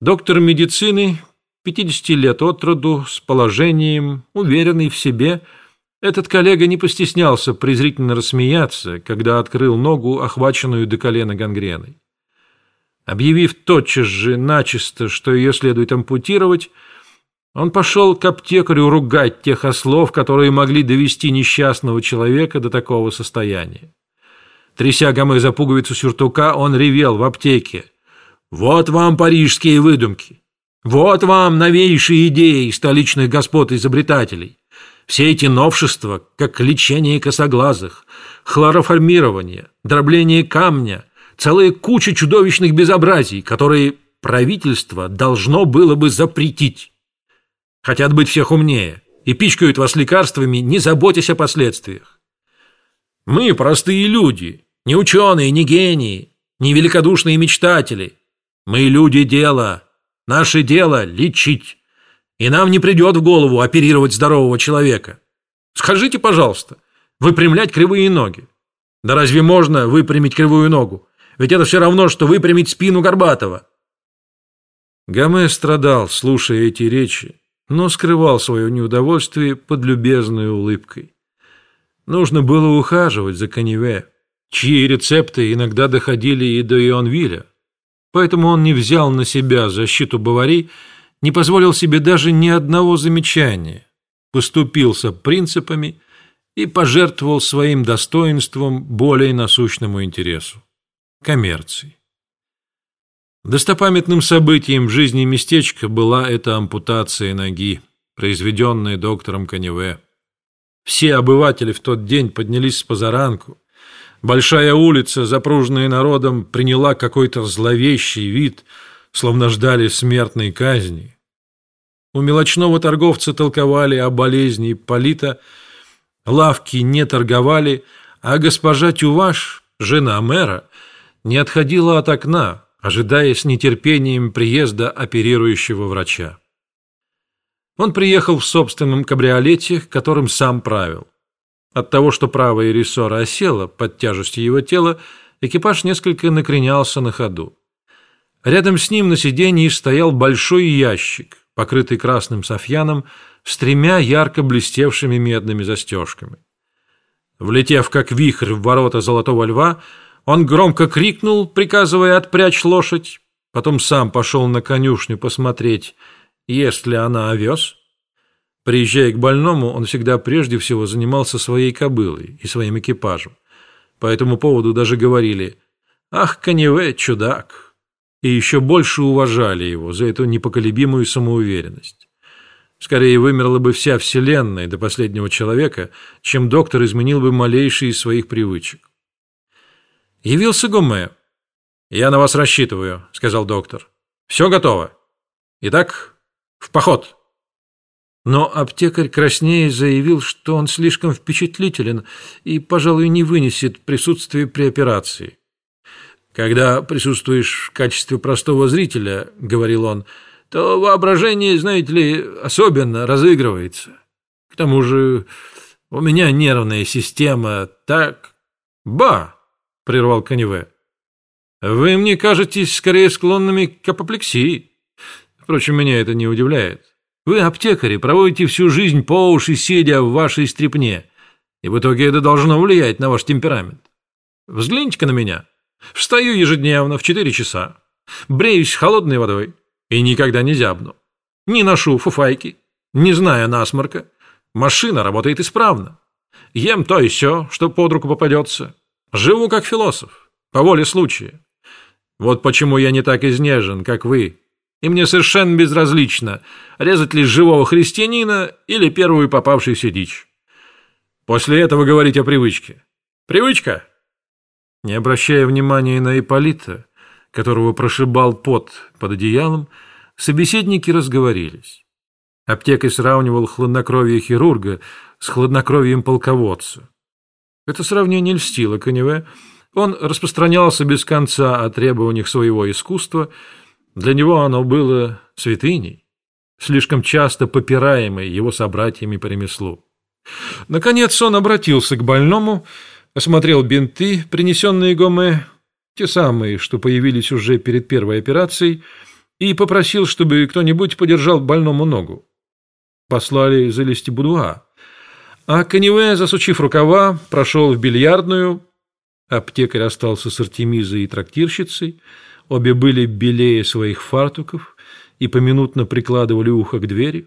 Доктор медицины, 50 лет от роду, с положением, уверенный в себе, этот коллега не постеснялся презрительно рассмеяться, когда открыл ногу, охваченную до колена гангреной. Объявив тотчас же начисто, что ее следует ампутировать, он пошел к аптекарю ругать тех ослов, которые могли довести несчастного человека до такого состояния. Тряся гамы за пуговицу сюртука, он ревел в аптеке. «Вот вам парижские выдумки! Вот вам новейшие идеи столичных господ-изобретателей! Все эти новшества, как лечение косоглазых, хлороформирование, дробление камня, целая куча чудовищных безобразий, которые правительство должно было бы запретить. Хотят быть всех умнее и пичкают вас лекарствами, не заботясь о последствиях. Мы простые люди, не ученые, не гении, не великодушные мечтатели. Мы люди дела. Наше дело – лечить. И нам не придет в голову оперировать здорового человека. Скажите, пожалуйста, выпрямлять кривые ноги. Да разве можно выпрямить кривую ногу? Ведь это все равно, что выпрямить спину Горбатова. Гаме страдал, слушая эти речи, но скрывал свое неудовольствие под любезной улыбкой. Нужно было ухаживать за Каневе чьи рецепты иногда доходили и до Ионвиля. Поэтому он не взял на себя защиту Бавари, не позволил себе даже ни одного замечания, поступился принципами и пожертвовал своим достоинством более насущному интересу – коммерции. Достопамятным событием в жизни местечка была эта ампутация ноги, произведенная доктором Каневе. Все обыватели в тот день поднялись с позаранку – Большая улица, запруженная народом, приняла какой-то зловещий вид, словно ждали смертной казни. У мелочного торговца толковали о болезни Полита, лавки не торговали, а госпожа Тюваш, жена мэра, не отходила от окна, ожидая с нетерпением приезда оперирующего врача. Он приехал в собственном кабриолете, которым сам правил. От того, что правая рессора осела под тяжестью его тела, экипаж несколько накренялся на ходу. Рядом с ним на сиденье стоял большой ящик, покрытый красным софьяном, с тремя ярко блестевшими медными застежками. Влетев как вихрь в ворота Золотого Льва, он громко крикнул, приказывая отпрячь лошадь, потом сам пошел на конюшню посмотреть, есть ли она овес. Приезжая к больному, он всегда прежде всего занимался своей кобылой и своим экипажем. По этому поводу даже говорили «Ах, Каневе, чудак!» и еще больше уважали его за эту непоколебимую самоуверенность. Скорее вымерла бы вся вселенная до последнего человека, чем доктор изменил бы малейшие из своих привычек. Явился Гоме. «Я на вас рассчитываю», — сказал доктор. «Все готово. Итак, в поход». Но аптекарь краснее заявил, что он слишком впечатлителен и, пожалуй, не вынесет присутствие при операции. «Когда присутствуешь в качестве простого зрителя, — говорил он, — то воображение, знаете ли, особенно разыгрывается. К тому же у меня нервная система так... Ба! — прервал Каневе. Вы мне кажетесь скорее склонными к апоплексии. Впрочем, меня это не удивляет. Вы, аптекари, проводите всю жизнь по уши, сидя в вашей стрепне, и в итоге это должно влиять на ваш темперамент. Взгляните-ка на меня. Встаю ежедневно в 4 часа, бреюсь холодной водой и никогда не зябну. Не ношу фуфайки, не знаю насморка. Машина работает исправно. Ем то и сё, что под руку попадется. Живу как философ, по воле случая. Вот почему я не так изнежен, как вы, и мне совершенно безразлично, резать ли живого христианина или первую попавшуюся дичь. После этого говорить о привычке. Привычка? Не обращая внимания на Ипполита, которого прошибал пот под одеялом, собеседники разговорились. Аптекарь сравнивал хладнокровие хирурга с хладнокровием полководца. Это сравнение льстило Коневе. Он распространялся без конца о требованиях своего искусства – для него оно было святыней, слишком часто попираемой его собратьями по ремеслу. Наконец он обратился к больному, осмотрел бинты, принесенные Гоме, те самые, что появились уже перед первой операцией, и попросил, чтобы кто-нибудь подержал больному ногу. Послали за листи Будуа. А Каневе, засучив рукава, прошел в бильярдную. Аптекарь остался с Артемизой и трактирщицей. Обе были белее своих фартуков и поминутно прикладывали ухо к двери,